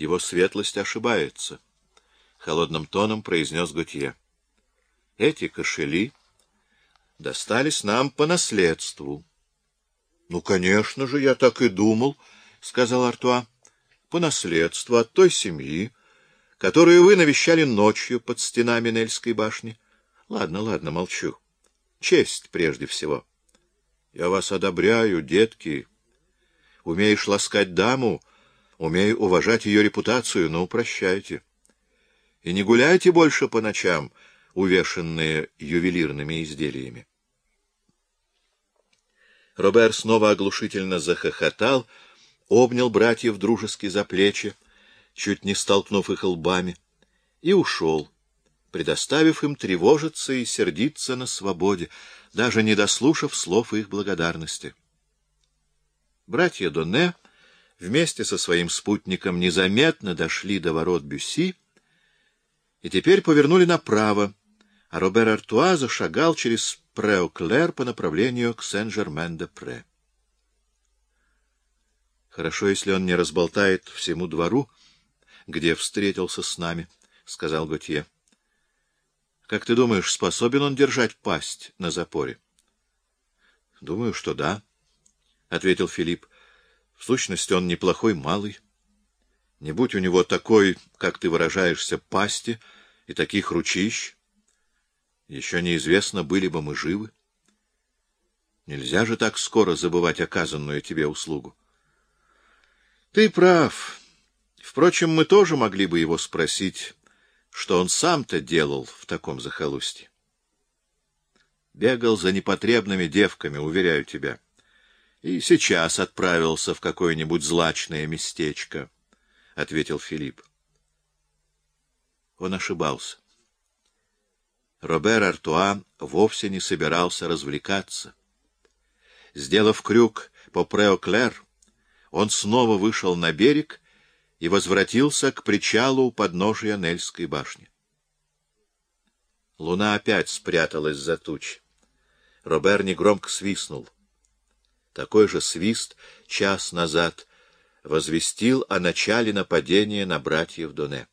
Его светлость ошибается, — холодным тоном произнес Готье. Эти кошели достались нам по наследству. — Ну, конечно же, я так и думал, — сказал Артуа, — по наследству от той семьи, которую вы навещали ночью под стенами Нельской башни. Ладно, ладно, молчу. Честь прежде всего. Я вас одобряю, детки. Умеешь ласкать даму, умею уважать ее репутацию, но прощайте. И не гуляйте больше по ночам, увешанные ювелирными изделиями. Робер снова оглушительно захохотал, обнял братьев дружески за плечи, чуть не столкнув их лбами, и ушел, предоставив им тревожиться и сердиться на свободе, даже не дослушав слов их благодарности. Братья Доне вместе со своим спутником незаметно дошли до ворот Бюсси и теперь повернули направо, а Робер Артуа зашагал через Преоклер по направлению к Сен-Жермен-де-Пре. Хорошо, если он не разболтает всему двору, где встретился с нами, — сказал Готье. — Как ты думаешь, способен он держать пасть на запоре? — Думаю, что да, — ответил Филипп. — В сущности, он неплохой малый. Не будь у него такой, как ты выражаешься, пасти и таких ручищ, еще неизвестно, были бы мы живы. Нельзя же так скоро забывать оказанную тебе услугу. — Ты прав, Впрочем, мы тоже могли бы его спросить, что он сам-то делал в таком захолустье. Бегал за непотребными девками, уверяю тебя. И сейчас отправился в какое-нибудь злачное местечко, — ответил Филипп. Он ошибался. Робер Артуа вовсе не собирался развлекаться. Сделав крюк по Преоклер, он снова вышел на берег и возвратился к причалу у подножия Нельской башни. Луна опять спряталась за туч. Робер негромко свистнул. Такой же свист час назад возвестил о начале нападения на братьев Доне.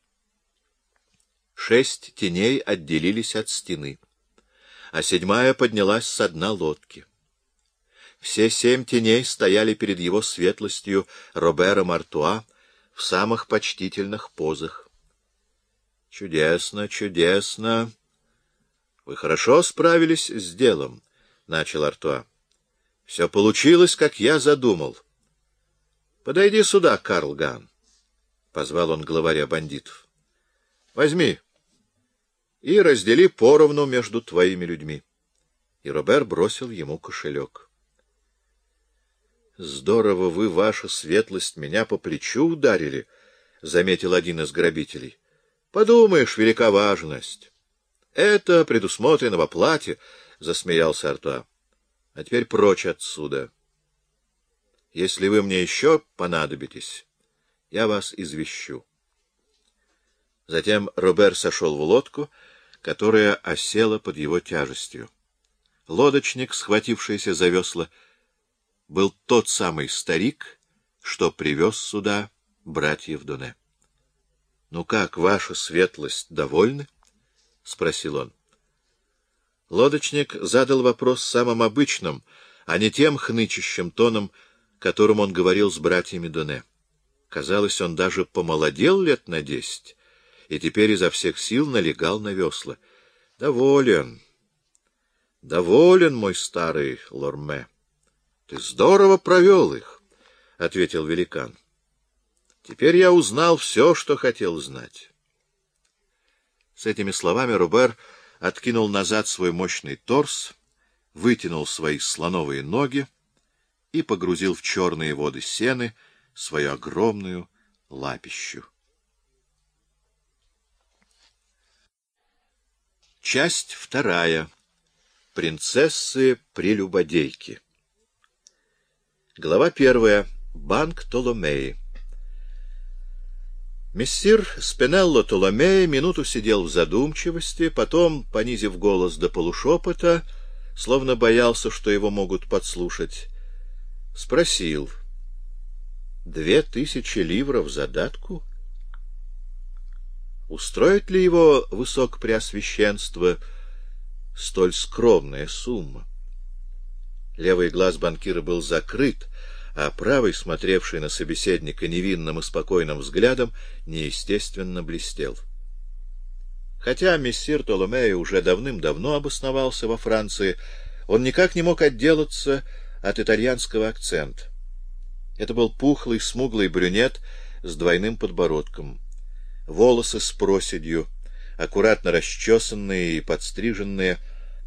Шесть теней отделились от стены, а седьмая поднялась с дна лодки. Все семь теней стояли перед его светлостью Робером Артуа, в самых почтительных позах. — Чудесно, чудесно. — Вы хорошо справились с делом, — начал Артуа. — Все получилось, как я задумал. — Подойди сюда, Карл Ган, — позвал он главаря бандитов. — Возьми и раздели поровну между твоими людьми. И Робер бросил ему кошелек. — Здорово вы, ваша светлость, меня по плечу ударили, — заметил один из грабителей. — Подумаешь, велика важность. — Это предусмотрено в оплате, — засмеялся Артуа. — А теперь прочь отсюда. Если вы мне еще понадобитесь, я вас извещу. Затем Робер сошел в лодку, которая осела под его тяжестью. Лодочник, схватившийся за весла, — был тот самый старик, что привез сюда братьев Доне. — Ну как, ваша светлость, довольны? — спросил он. Лодочник задал вопрос самым обычным, а не тем хнычущим тоном, которым он говорил с братьями Доне. Казалось, он даже помолодел лет на десять, и теперь изо всех сил налегал на весла. — Доволен, доволен, мой старый Лорме. — Ты здорово провел их, — ответил великан. — Теперь я узнал все, что хотел знать. С этими словами Рубер откинул назад свой мощный торс, вытянул свои слоновые ноги и погрузил в черные воды сены свою огромную лапищу. Часть вторая. Принцессы-прелюбодейки. Глава первая. Банк Толомеи. Мессир Спинелло Толомеи минуту сидел в задумчивости, потом, понизив голос до полушепота, словно боялся, что его могут подслушать, спросил. — Две тысячи ливров задатку? устроит ли его высокопреосвященство столь скромная сумма? Левый глаз банкира был закрыт, а правый, смотревший на собеседника невинным и спокойным взглядом, неестественно блестел. Хотя мессир Толомея уже давным-давно обосновался во Франции, он никак не мог отделаться от итальянского акцента. Это был пухлый, смуглый брюнет с двойным подбородком. Волосы с проседью, аккуратно расчесанные и подстриженные,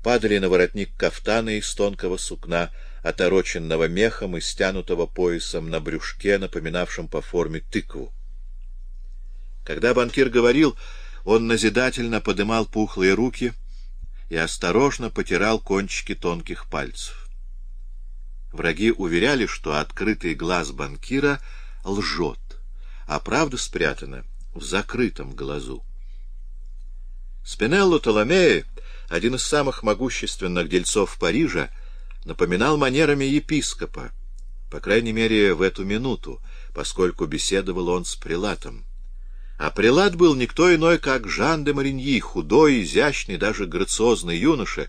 падали на воротник кафтана из тонкого сукна, отороченного мехом и стянутого поясом на брюшке, напоминавшем по форме тыкву. Когда банкир говорил, он назидательно подымал пухлые руки и осторожно потирал кончики тонких пальцев. Враги уверяли, что открытый глаз банкира лжет, а правда спрятана в закрытом глазу. Спинелло Толомеи, один из самых могущественных дельцов Парижа, напоминал манерами епископа, по крайней мере, в эту минуту, поскольку беседовал он с прилатом. А прилат был никто иной, как Жан де Мариньи, худой, изящный, даже грациозный юноша,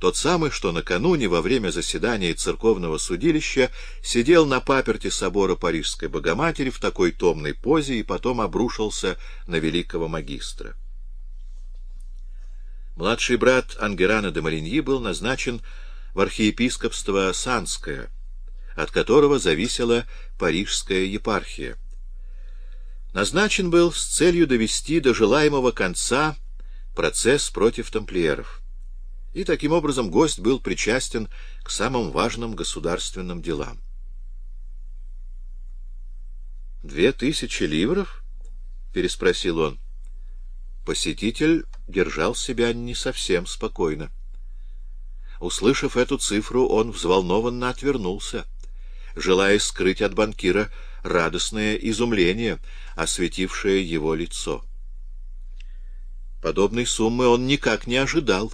тот самый, что накануне во время заседания церковного судилища сидел на паперти собора Парижской Богоматери в такой томной позе и потом обрушился на великого магистра. Младший брат Ангерана де Мариньи был назначен в архиепископство Санское, от которого зависела Парижская епархия. Назначен был с целью довести до желаемого конца процесс против тамплиеров и таким образом гость был причастен к самым важным государственным делам. «Две тысячи ливров?» — переспросил он. Посетитель держал себя не совсем спокойно. Услышав эту цифру, он взволнованно отвернулся, желая скрыть от банкира радостное изумление, осветившее его лицо. Подобной суммы он никак не ожидал.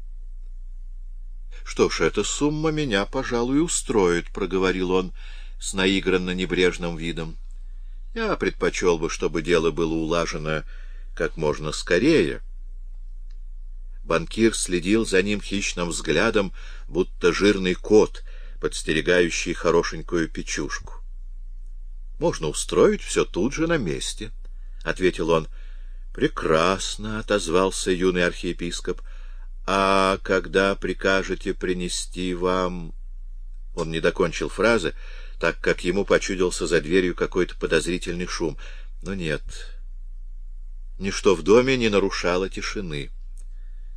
— Что ж, эта сумма меня, пожалуй, устроит, — проговорил он с наигранно небрежным видом. — Я предпочел бы, чтобы дело было улажено как можно скорее. Банкир следил за ним хищным взглядом, будто жирный кот, подстерегающий хорошенькую печушку. — Можно устроить все тут же на месте, — ответил он. — Прекрасно, — отозвался юный архиепископ. — а когда прикажете принести вам... Он не докончил фразы, так как ему почудился за дверью какой-то подозрительный шум. Но нет, ничто в доме не нарушало тишины.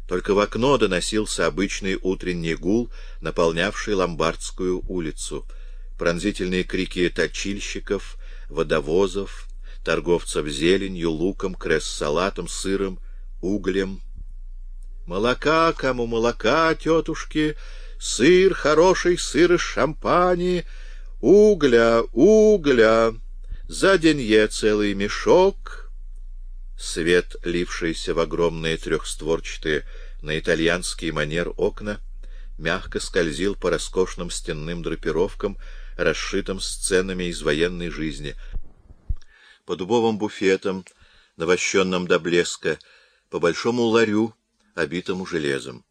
Только в окно доносился обычный утренний гул, наполнявший Ломбардскую улицу. Пронзительные крики точильщиков, водовозов, торговцев зеленью, луком, кресс-салатом, сыром, углем — Молока, кому молока, тетушки, сыр, хороший сыр из шампани, угля, угля, за денье целый мешок. Свет, лившийся в огромные трехстворчатые на итальянский манер окна, мягко скользил по роскошным стенным драпировкам, расшитым сценами из военной жизни. По дубовым буфетам, навощенным до блеска, по большому ларю, обитому железом.